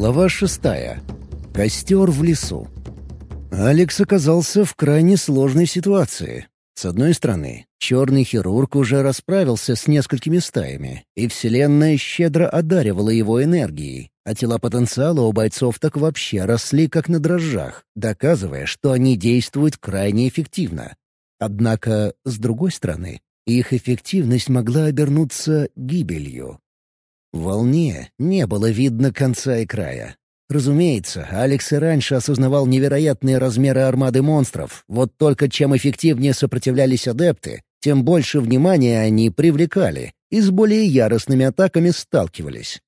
Глава шестая. Костер в лесу. Алекс оказался в крайне сложной ситуации. С одной стороны, черный хирург уже расправился с несколькими стаями, и Вселенная щедро одаривала его энергией, а тела потенциала у бойцов так вообще росли как на дрожжах, доказывая, что они действуют крайне эффективно. Однако, с другой стороны, их эффективность могла обернуться гибелью. В волне не было видно конца и края. Разумеется, Алекс и раньше осознавал невероятные размеры армады монстров, вот только чем эффективнее сопротивлялись адепты, тем больше внимания они привлекали и с более яростными атаками сталкивались.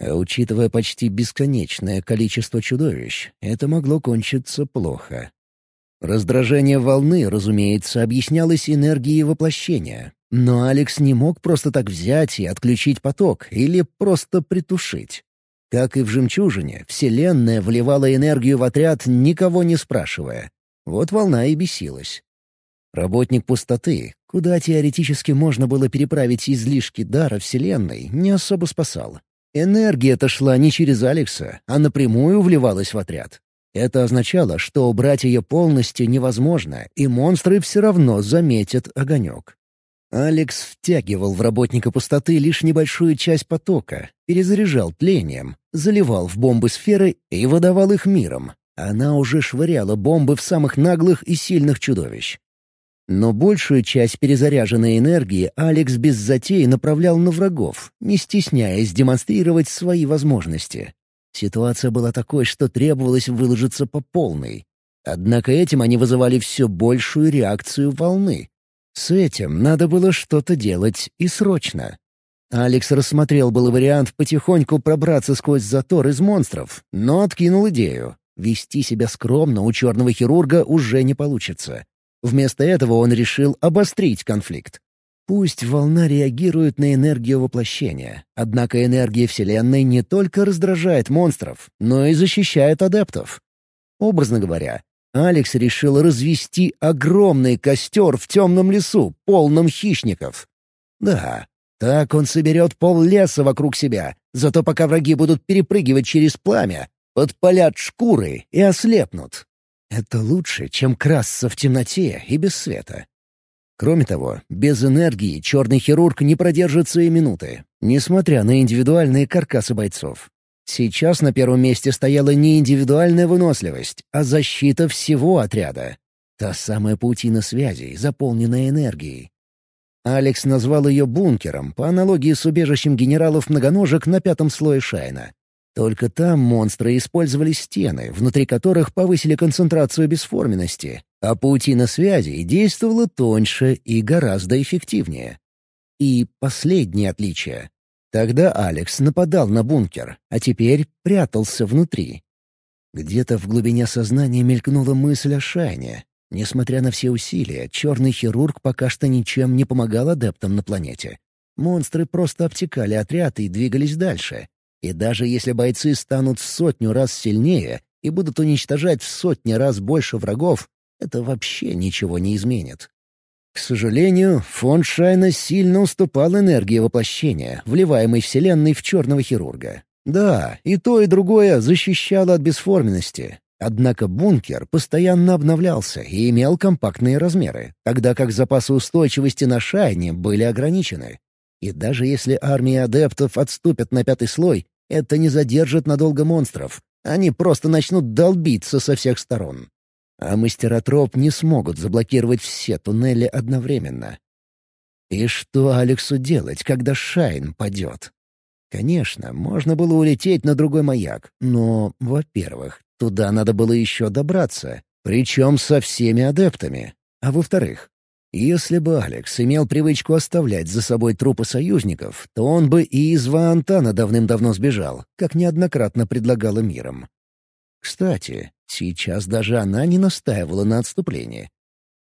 А учитывая почти бесконечное количество чудовищ, это могло кончиться плохо. Раздражение волны, разумеется, объяснялось энергией воплощения. Но Алекс не мог просто так взять и отключить поток или просто притушить. Как и в «Жемчужине», Вселенная вливала энергию в отряд, никого не спрашивая. Вот волна и бесилась. Работник пустоты, куда теоретически можно было переправить излишки дара Вселенной, не особо спасал. Энергия-то шла не через Алекса, а напрямую вливалась в отряд. Это означало, что убрать ее полностью невозможно, и монстры все равно заметят огонек. Алекс втягивал в работника пустоты лишь небольшую часть потока, перезаряжал тлением, заливал в бомбы сферы и выдавал их миром. Она уже швыряла бомбы в самых наглых и сильных чудовищ. Но большую часть перезаряженной энергии Алекс без затей направлял на врагов, не стесняясь демонстрировать свои возможности. Ситуация была такой, что требовалось выложиться по полной. Однако этим они вызывали все большую реакцию волны. С этим надо было что-то делать и срочно. Алекс рассмотрел был вариант потихоньку пробраться сквозь затор из монстров, но откинул идею. Вести себя скромно у черного хирурга уже не получится. Вместо этого он решил обострить конфликт. Пусть волна реагирует на энергию воплощения, однако энергия Вселенной не только раздражает монстров, но и защищает адептов. Образно говоря, Алекс решил развести огромный костер в темном лесу, полном хищников. Да, так он соберет пол леса вокруг себя, зато пока враги будут перепрыгивать через пламя, подпалят шкуры и ослепнут. Это лучше, чем красться в темноте и без света. Кроме того, без энергии черный хирург не продержится и минуты, несмотря на индивидуальные каркасы бойцов. Сейчас на первом месте стояла не индивидуальная выносливость, а защита всего отряда. Та самая паутина связей, заполненная энергией. Алекс назвал ее бункером, по аналогии с убежищем генералов-многоножек на пятом слое Шайна. Только там монстры использовали стены, внутри которых повысили концентрацию бесформенности, а паутина связей действовала тоньше и гораздо эффективнее. И последнее отличие. Тогда Алекс нападал на бункер, а теперь прятался внутри. Где-то в глубине сознания мелькнула мысль о Шайне. Несмотря на все усилия, черный хирург пока что ничем не помогал адептам на планете. Монстры просто обтекали отряд и двигались дальше. И даже если бойцы станут в сотню раз сильнее и будут уничтожать в сотни раз больше врагов, это вообще ничего не изменит. К сожалению, фонд Шайна сильно уступал энергии воплощения, вливаемой Вселенной в черного хирурга. Да, и то, и другое защищало от бесформенности. Однако бункер постоянно обновлялся и имел компактные размеры, тогда как запасы устойчивости на Шайне были ограничены. И даже если армии адептов отступят на пятый слой, это не задержит надолго монстров. Они просто начнут долбиться со всех сторон. А мастеротроп не смогут заблокировать все туннели одновременно. И что Алексу делать, когда Шайн падет? Конечно, можно было улететь на другой маяк, но, во-первых, туда надо было еще добраться, причем со всеми адептами. А во-вторых, если бы Алекс имел привычку оставлять за собой трупы союзников, то он бы и из Ваантана давным-давно сбежал, как неоднократно предлагала миром. Кстати, Сейчас даже она не настаивала на отступлении.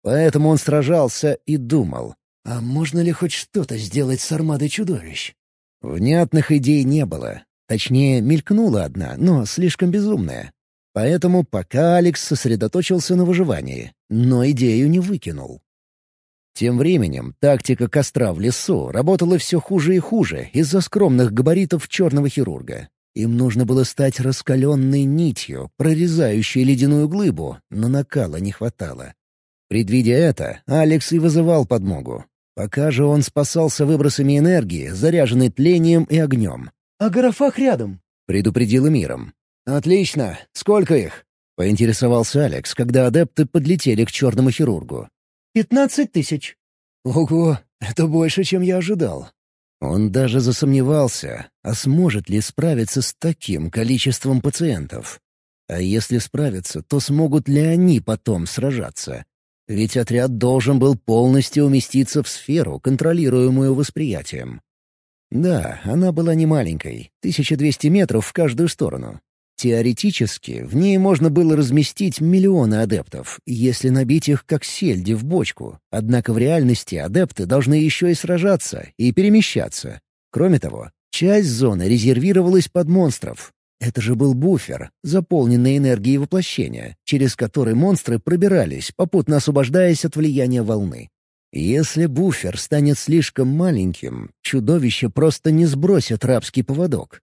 Поэтому он сражался и думал, а можно ли хоть что-то сделать с армадой чудовищ? Внятных идей не было. Точнее, мелькнула одна, но слишком безумная. Поэтому пока Алекс сосредоточился на выживании, но идею не выкинул. Тем временем тактика костра в лесу работала все хуже и хуже из-за скромных габаритов черного хирурга. Им нужно было стать раскаленной нитью, прорезающей ледяную глыбу, но накала не хватало. Предвидя это, Алекс и вызывал подмогу. Пока же он спасался выбросами энергии, заряженной тлением и огнем. «А Гарафах рядом», — предупредил миром. «Отлично. Сколько их?» — поинтересовался Алекс, когда адепты подлетели к черному хирургу. «Пятнадцать тысяч». «Ого, это больше, чем я ожидал». Он даже засомневался, а сможет ли справиться с таким количеством пациентов. А если справиться, то смогут ли они потом сражаться? Ведь отряд должен был полностью уместиться в сферу, контролируемую восприятием. Да, она была не маленькой, 1200 метров в каждую сторону. Теоретически, в ней можно было разместить миллионы адептов, если набить их как сельди в бочку. Однако в реальности адепты должны еще и сражаться, и перемещаться. Кроме того, часть зоны резервировалась под монстров, это же был буфер, заполненный энергией воплощения, через который монстры пробирались, попутно освобождаясь от влияния волны. Если буфер станет слишком маленьким, чудовище просто не сбросит рабский поводок.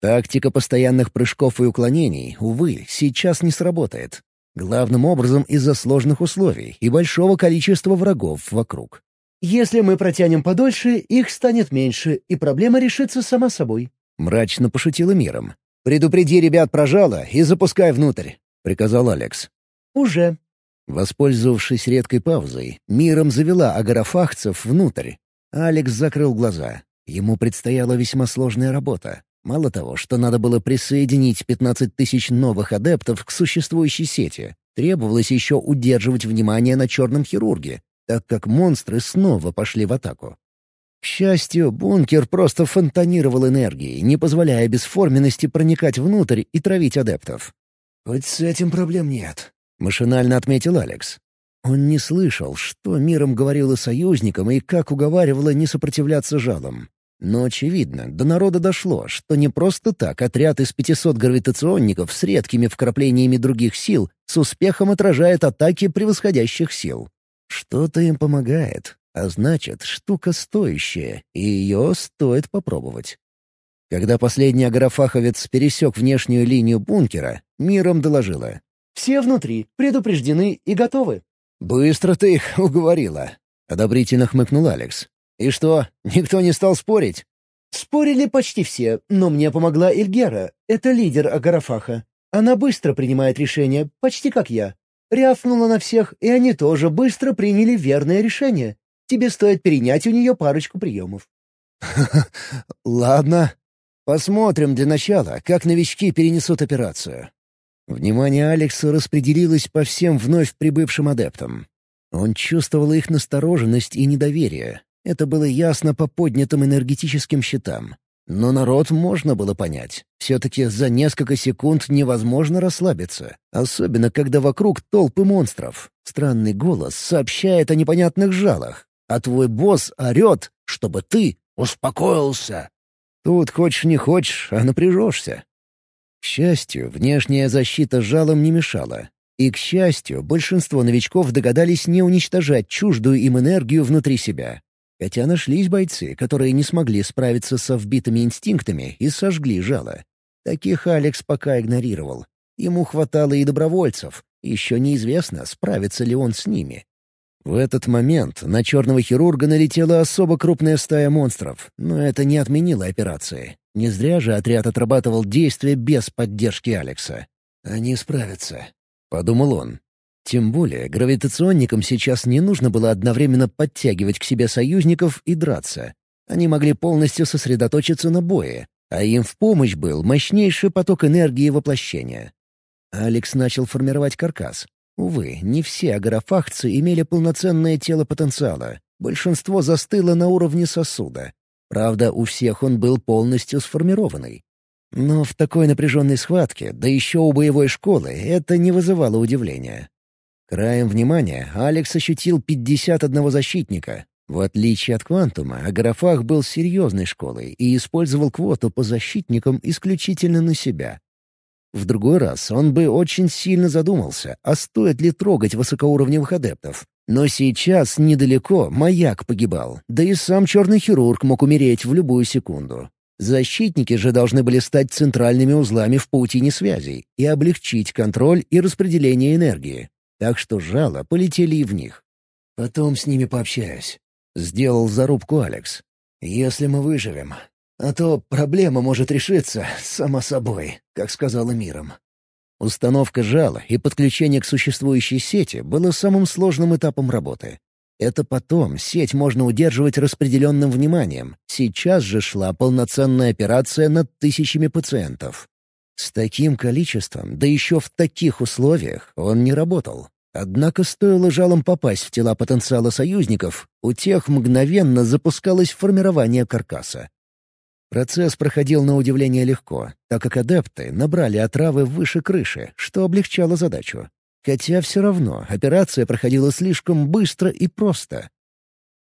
Тактика постоянных прыжков и уклонений, увы, сейчас не сработает. Главным образом из-за сложных условий и большого количества врагов вокруг. «Если мы протянем подольше, их станет меньше, и проблема решится сама собой», — мрачно пошутила миром. «Предупреди ребят про жало и запускай внутрь», — приказал Алекс. «Уже». Воспользовавшись редкой паузой, миром завела агарофахцев внутрь. Алекс закрыл глаза. Ему предстояла весьма сложная работа. Мало того, что надо было присоединить 15 тысяч новых адептов к существующей сети, требовалось еще удерживать внимание на черном хирурге, так как монстры снова пошли в атаку. К счастью, бункер просто фонтанировал энергией, не позволяя бесформенности проникать внутрь и травить адептов. «Хоть с этим проблем нет», — машинально отметил Алекс. Он не слышал, что миром говорила союзникам и как уговаривала не сопротивляться жалам. Но, очевидно, до народа дошло, что не просто так отряд из 500 гравитационников с редкими вкраплениями других сил с успехом отражает атаки превосходящих сил. Что-то им помогает, а значит, штука стоящая, и ее стоит попробовать. Когда последний агрофаховец пересек внешнюю линию бункера, миром доложила. «Все внутри, предупреждены и готовы». «Быстро ты их уговорила», — одобрительно хмыкнул Алекс. «И что, никто не стал спорить?» «Спорили почти все, но мне помогла Ильгера. Это лидер Агарафаха. Она быстро принимает решения, почти как я. Рявкнула на всех, и они тоже быстро приняли верное решение. Тебе стоит перенять у нее парочку приемов». «Ладно. Посмотрим для начала, как новички перенесут операцию». Внимание Алекса распределилось по всем вновь прибывшим адептам. Он чувствовал их настороженность и недоверие. Это было ясно по поднятым энергетическим щитам. Но народ можно было понять. Все-таки за несколько секунд невозможно расслабиться. Особенно, когда вокруг толпы монстров. Странный голос сообщает о непонятных жалах а твой босс орет, чтобы ты успокоился. Тут хочешь не хочешь, а напряжешься. К счастью, внешняя защита жалом не мешала. И, к счастью, большинство новичков догадались не уничтожать чуждую им энергию внутри себя. Хотя нашлись бойцы, которые не смогли справиться со вбитыми инстинктами и сожгли жало. Таких Алекс пока игнорировал. Ему хватало и добровольцев. Еще неизвестно, справится ли он с ними. В этот момент на черного хирурга налетела особо крупная стая монстров, но это не отменило операции. Не зря же отряд отрабатывал действия без поддержки Алекса. «Они справятся», — подумал он. Тем более гравитационникам сейчас не нужно было одновременно подтягивать к себе союзников и драться. Они могли полностью сосредоточиться на бое, а им в помощь был мощнейший поток энергии воплощения. Алекс начал формировать каркас, Увы, не все агрофахцы имели полноценное тело потенциала. Большинство застыло на уровне сосуда. Правда, у всех он был полностью сформированный. Но в такой напряженной схватке, да еще у боевой школы, это не вызывало удивления. Краем внимания Алекс ощутил 51 защитника. В отличие от Квантума, Агрофах был серьезной школой и использовал квоту по защитникам исключительно на себя. В другой раз он бы очень сильно задумался, а стоит ли трогать высокоуровневых адептов. Но сейчас недалеко маяк погибал, да и сам черный хирург мог умереть в любую секунду. Защитники же должны были стать центральными узлами в паутине связей и облегчить контроль и распределение энергии. Так что жало полетели и в них. «Потом с ними пообщаюсь», — сделал зарубку Алекс. «Если мы выживем. А то проблема может решиться сама собой, как сказала Миром». Установка жала и подключение к существующей сети было самым сложным этапом работы. Это потом сеть можно удерживать распределенным вниманием. Сейчас же шла полноценная операция над тысячами пациентов. С таким количеством, да еще в таких условиях, он не работал. Однако стоило жалом попасть в тела потенциала союзников, у тех мгновенно запускалось формирование каркаса. Процесс проходил на удивление легко, так как адепты набрали отравы выше крыши, что облегчало задачу. Хотя все равно операция проходила слишком быстро и просто.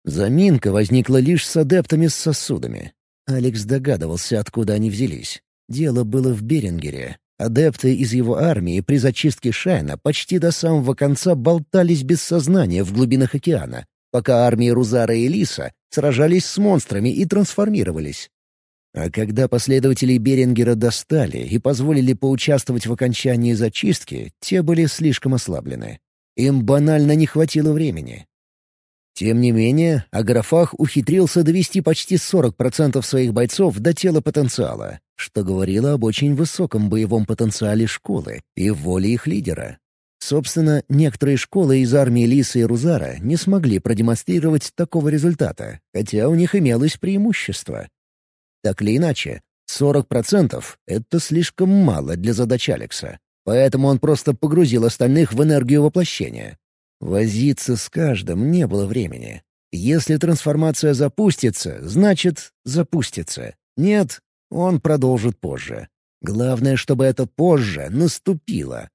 Заминка возникла лишь с адептами с сосудами. Алекс догадывался, откуда они взялись. Дело было в Берингере. Адепты из его армии при зачистке Шайна почти до самого конца болтались без сознания в глубинах океана, пока армии Рузара и Лиса сражались с монстрами и трансформировались. А когда последователи Берингера достали и позволили поучаствовать в окончании зачистки, те были слишком ослаблены. Им банально не хватило времени. Тем не менее, Аграфах ухитрился довести почти 40% своих бойцов до тела потенциала, что говорило об очень высоком боевом потенциале школы и воле их лидера. Собственно, некоторые школы из армии Лиса и Рузара не смогли продемонстрировать такого результата, хотя у них имелось преимущество. Так или иначе, 40% — это слишком мало для задач Алекса, поэтому он просто погрузил остальных в энергию воплощения. Возиться с каждым не было времени. Если трансформация запустится, значит, запустится. Нет, он продолжит позже. Главное, чтобы это позже наступило.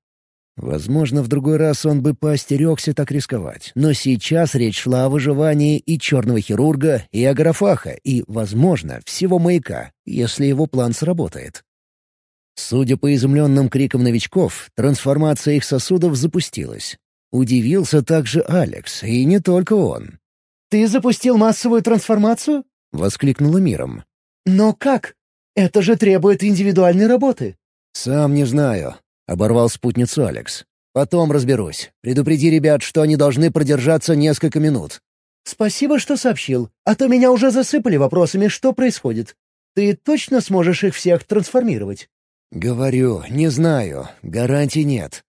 Возможно, в другой раз он бы поостерегся так рисковать, но сейчас речь шла о выживании и черного хирурга, и агрофаха, и, возможно, всего маяка, если его план сработает. Судя по изумленным крикам новичков, трансформация их сосудов запустилась. Удивился также Алекс, и не только он. «Ты запустил массовую трансформацию?» — воскликнула миром. «Но как? Это же требует индивидуальной работы». «Сам не знаю. — оборвал спутницу Алекс. «Потом разберусь. Предупреди ребят, что они должны продержаться несколько минут». «Спасибо, что сообщил, а то меня уже засыпали вопросами, что происходит. Ты точно сможешь их всех трансформировать?» «Говорю, не знаю. Гарантий нет».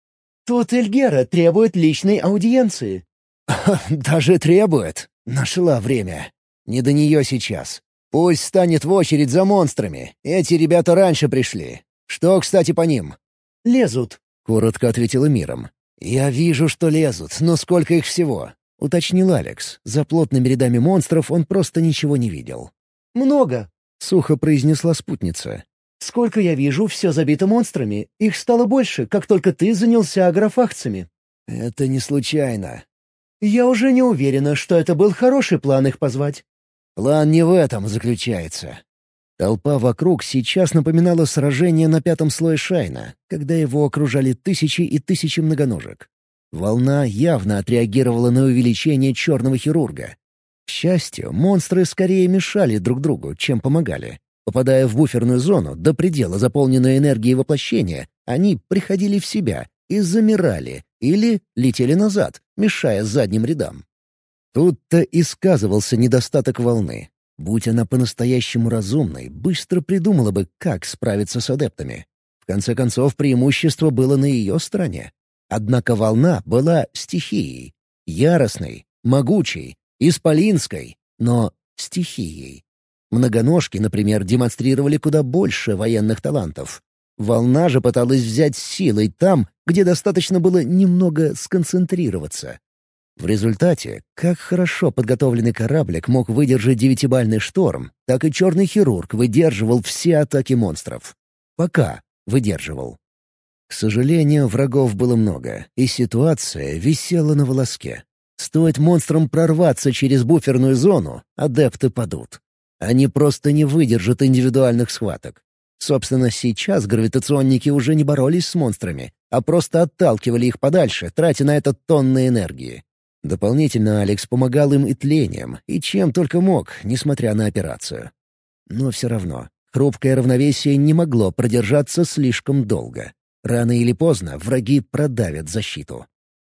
«Тут Эльгера требует личной аудиенции». «Даже требует? Нашла время. Не до нее сейчас. Пусть станет в очередь за монстрами. Эти ребята раньше пришли. Что, кстати, по ним?» «Лезут», — коротко ответила Миром. «Я вижу, что лезут, но сколько их всего?» — уточнил Алекс. За плотными рядами монстров он просто ничего не видел. «Много», — сухо произнесла спутница. «Сколько я вижу, все забито монстрами. Их стало больше, как только ты занялся агрофахцами». «Это не случайно». «Я уже не уверена, что это был хороший план их позвать». «План не в этом заключается. Толпа вокруг сейчас напоминала сражение на пятом слое Шайна, когда его окружали тысячи и тысячи многоножек. Волна явно отреагировала на увеличение черного хирурга. К счастью, монстры скорее мешали друг другу, чем помогали. Попадая в буферную зону до предела заполненной энергией воплощения, они приходили в себя и замирали или летели назад, мешая задним рядам. Тут-то и сказывался недостаток волны. Будь она по-настоящему разумной, быстро придумала бы, как справиться с адептами. В конце концов, преимущество было на ее стороне. Однако волна была стихией. Яростной, могучей, исполинской, но стихией. Многоножки, например, демонстрировали куда больше военных талантов. Волна же пыталась взять силой там, где достаточно было немного сконцентрироваться. В результате, как хорошо подготовленный кораблик мог выдержать девятибальный шторм, так и черный хирург выдерживал все атаки монстров. Пока выдерживал. К сожалению, врагов было много, и ситуация висела на волоске. Стоит монстрам прорваться через буферную зону, адепты падут. Они просто не выдержат индивидуальных схваток. Собственно, сейчас гравитационники уже не боролись с монстрами, а просто отталкивали их подальше, тратя на это тонны энергии. Дополнительно Алекс помогал им и тлением, и чем только мог, несмотря на операцию. Но все равно, хрупкое равновесие не могло продержаться слишком долго. Рано или поздно враги продавят защиту.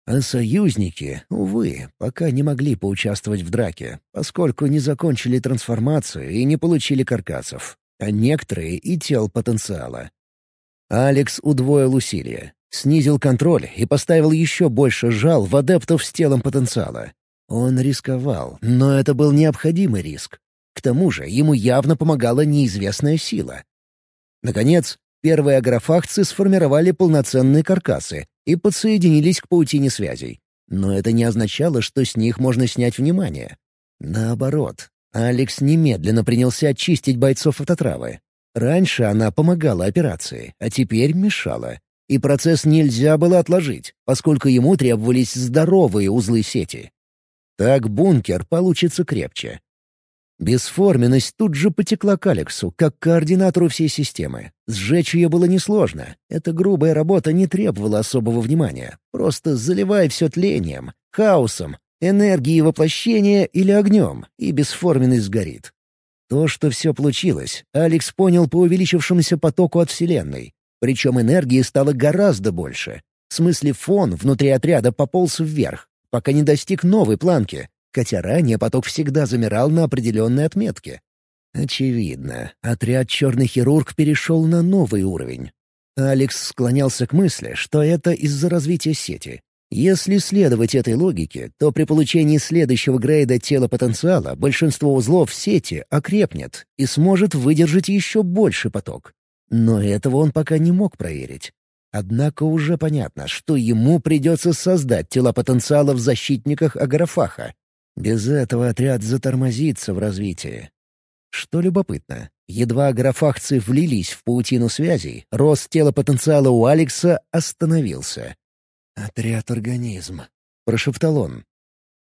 А союзники, увы, пока не могли поучаствовать в драке, поскольку не закончили трансформацию и не получили каркасов, а некоторые и тел потенциала. Алекс удвоил усилия, снизил контроль и поставил еще больше жал в адептов с телом потенциала. Он рисковал, но это был необходимый риск. К тому же ему явно помогала неизвестная сила. Наконец, первые агрофахцы сформировали полноценные каркасы и подсоединились к паутине связей. Но это не означало, что с них можно снять внимание. Наоборот, Алекс немедленно принялся очистить бойцов от отравы. Раньше она помогала операции, а теперь мешала. И процесс нельзя было отложить, поскольку ему требовались здоровые узлы сети. Так бункер получится крепче. Бесформенность тут же потекла к Алексу, как координатору всей системы. Сжечь ее было несложно. Эта грубая работа не требовала особого внимания. Просто заливай все тлением, хаосом, энергией воплощения или огнем, и бесформенность сгорит. То, что все получилось, Алекс понял по увеличившемуся потоку от Вселенной. Причем энергии стало гораздо больше. В смысле фон внутри отряда пополз вверх, пока не достиг новой планки, хотя ранее поток всегда замирал на определенной отметке. Очевидно, отряд «Черный хирург» перешел на новый уровень. Алекс склонялся к мысли, что это из-за развития сети. Если следовать этой логике, то при получении следующего грейда тела потенциала большинство узлов сети окрепнет и сможет выдержать еще больше поток. Но этого он пока не мог проверить. Однако уже понятно, что ему придется создать тела потенциала в защитниках Агарафаха, без этого отряд затормозится в развитии. Что любопытно, едва графахцы влились в паутину связей, рост тела потенциала у Алекса остановился. «Отряд организм», — прошептал он.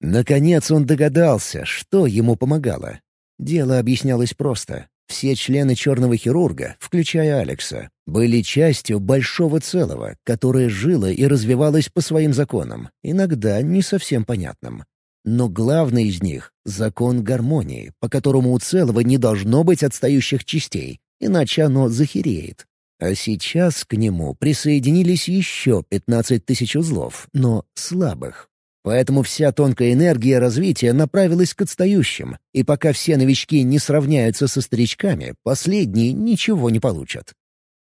Наконец он догадался, что ему помогало. Дело объяснялось просто. Все члены черного хирурга, включая Алекса, были частью большого целого, которое жило и развивалось по своим законам, иногда не совсем понятным. Но главный из них — закон гармонии, по которому у целого не должно быть отстающих частей, иначе оно захереет. А сейчас к нему присоединились еще 15 тысяч узлов, но слабых. Поэтому вся тонкая энергия развития направилась к отстающим, и пока все новички не сравняются со старичками, последние ничего не получат.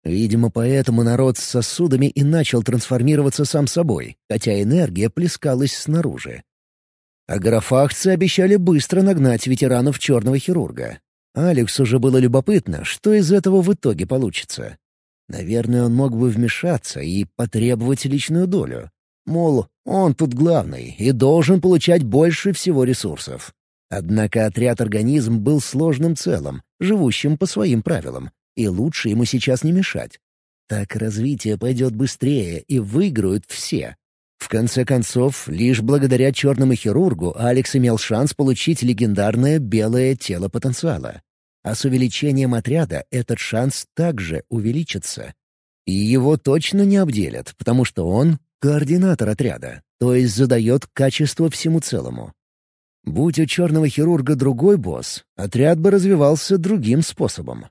Видимо, поэтому народ с сосудами и начал трансформироваться сам собой, хотя энергия плескалась снаружи. А графахцы обещали быстро нагнать ветеранов черного хирурга. Алексу уже было любопытно, что из этого в итоге получится. Наверное, он мог бы вмешаться и потребовать личную долю. Мол, он тут главный и должен получать больше всего ресурсов. Однако отряд-организм был сложным целым, живущим по своим правилам, и лучше ему сейчас не мешать. Так развитие пойдет быстрее, и выиграют все. В конце концов, лишь благодаря черному хирургу Алекс имел шанс получить легендарное белое тело потенциала. А с увеличением отряда этот шанс также увеличится. И его точно не обделят, потому что он — координатор отряда, то есть задает качество всему целому. Будь у черного хирурга другой босс, отряд бы развивался другим способом.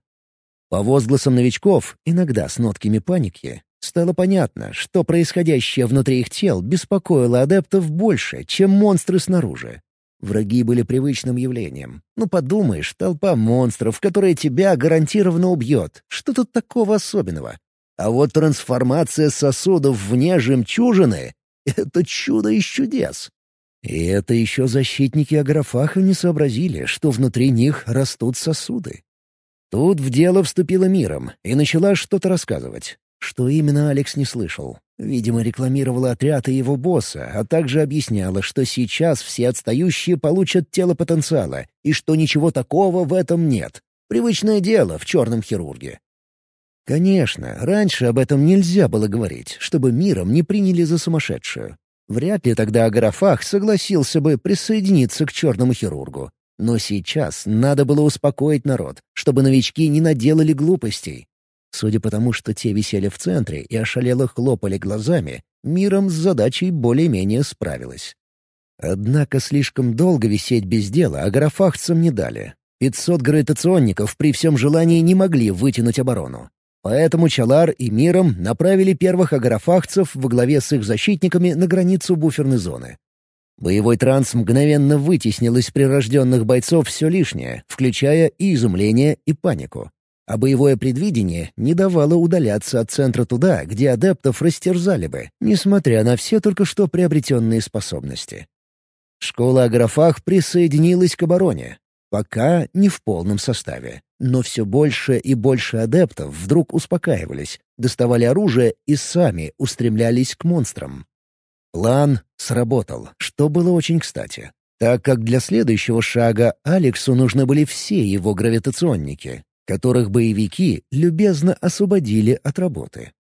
По возгласам новичков, иногда с нотками паники, Стало понятно, что происходящее внутри их тел беспокоило адептов больше, чем монстры снаружи. Враги были привычным явлением. Ну, подумаешь, толпа монстров, которая тебя гарантированно убьет. Что тут такого особенного? А вот трансформация сосудов вне жемчужины — это чудо из чудес. И это еще защитники Аграфаха не сообразили, что внутри них растут сосуды. Тут в дело вступила миром и начала что-то рассказывать. Что именно Алекс не слышал. Видимо, рекламировала отряд и его босса, а также объясняла, что сейчас все отстающие получат тело потенциала, и что ничего такого в этом нет. Привычное дело в черном хирурге. Конечно, раньше об этом нельзя было говорить, чтобы миром не приняли за сумасшедшую. Вряд ли тогда Агарафах согласился бы присоединиться к черному хирургу. Но сейчас надо было успокоить народ, чтобы новички не наделали глупостей. Судя по тому, что те висели в центре и ошалело хлопали глазами, миром с задачей более-менее справилась. Однако слишком долго висеть без дела агрофахцам не дали. 500 гравитационников при всем желании не могли вытянуть оборону. Поэтому Чалар и Миром направили первых агрофахцев во главе с их защитниками на границу буферной зоны. Боевой транс мгновенно вытеснил из прирожденных бойцов все лишнее, включая и изумление, и панику. А боевое предвидение не давало удаляться от центра туда, где адептов растерзали бы, несмотря на все только что приобретенные способности. Школа Аграфах присоединилась к обороне, Пока не в полном составе. Но все больше и больше адептов вдруг успокаивались, доставали оружие и сами устремлялись к монстрам. План сработал, что было очень кстати, так как для следующего шага Алексу нужны были все его гравитационники, которых боевики любезно освободили от работы.